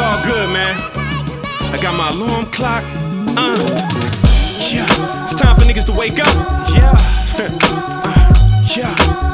all good, man. I got my alarm clock. Uh, yeah. It's time for niggas to wake up. Yeah. uh, yeah.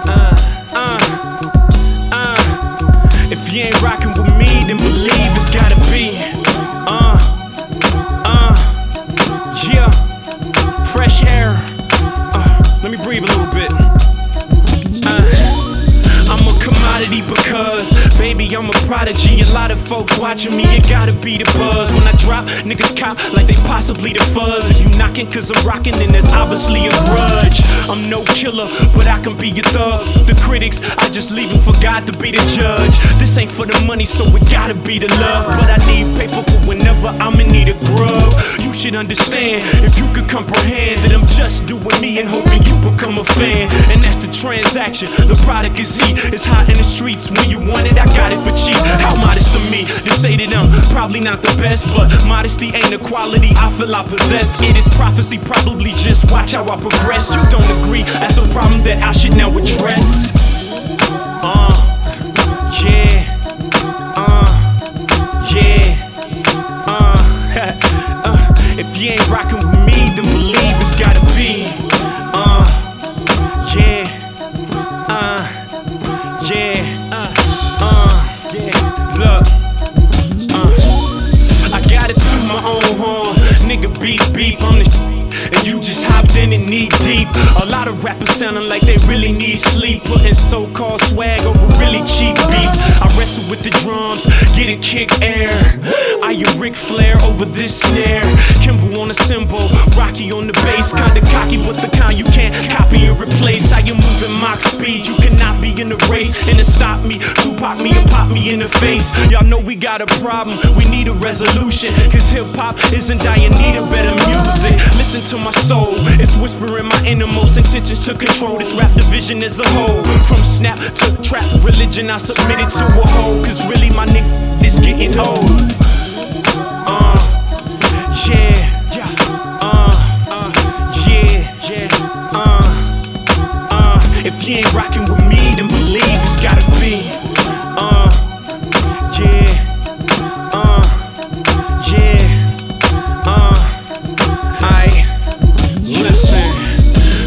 I'm a prodigy. A lot of folks watching me, it gotta be the buzz. When I drop, niggas cop like they possibly the fuzz. If you knocking cause I'm rocking, then there's obviously a grudge. I'm no killer, but I can be your thug. The critics, I just leave them for God to be the judge. This ain't for the money, so it gotta be the love. But I need paper for whenever I'm in need of grub. You should understand if you could comprehend that I'm just doing me and hoping you become a fan. And that's the transaction. The product is heat. It's hot in the streets. When you want it, I got it for cheap. How modest of me to say that I'm probably not the best, but modesty ain't a quality I feel I possess. It is prophecy, probably just watch how I progress. You don't agree? That's a problem that I should now address. Uh, knee deep. A lot of rappers sounding like they really need sleep. Putting so called swag over really cheap beats. I wrestle with the drums, getting kick air. I am Ric Flair over this snare. Kimball on the cymbal, Rocky on the bass. Kinda cocky, but the kind you can't copy and replace. I you moving Mach speed, you cannot be in the race. And to stop me, Tupac me pop me in the face. Y'all know we got a problem, we need a resolution. Cause hip hop isn't dying, need a better music. Listen to my soul, it's whispering my innermost intentions to control this rap division as a whole. From snap to trap religion, I submitted to a whole. Cause really, my nigga is getting old. Uh, yeah, uh, uh, yeah, uh, uh. If you ain't rocking with me, then believe it's gotta be. Uh, yeah, uh, yeah, uh. I listen.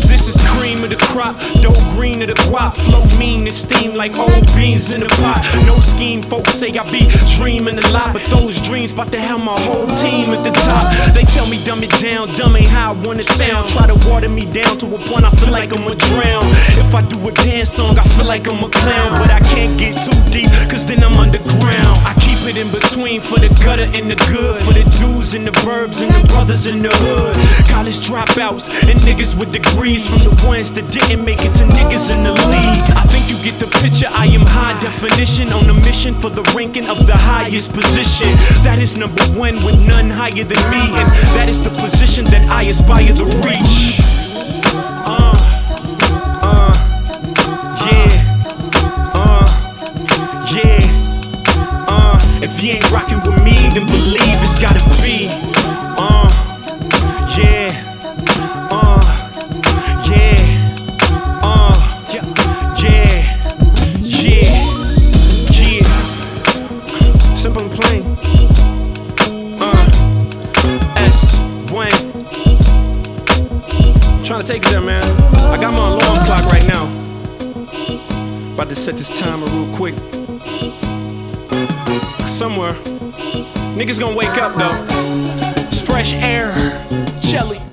This is cream of the crop, dope green of the guap. Flow mean and steam like old beans in the pot. No scheme, folks say I be dreaming a lot, but those dreams about to have my whole team at the top. They tell me dumb it down, dumb ain't how I wanna sound. Try to water me down to a point I feel like I'ma drown. If I do a dance song, I feel like I'm a clown, but I can't get for the gutter and the good, for the dudes and the verbs and the brothers in the hood. College dropouts and niggas with degrees from the ones that didn't make it to niggas in the league. I think you get the picture. I am high definition on a mission for the ranking of the highest position. That is number one with none higher than me, and that is the position that I aspire to reach. If you ain't rocking with me, then believe it's gotta be. Uh, yeah, uh, yeah, uh, yeah, yeah, yeah. Simple and plain. Uh, S Wayne. Trying to take it there, man. I got my alarm clock right now. About to set this timer real quick. Somewhere, niggas gonna wake up though. It's fresh air, jelly.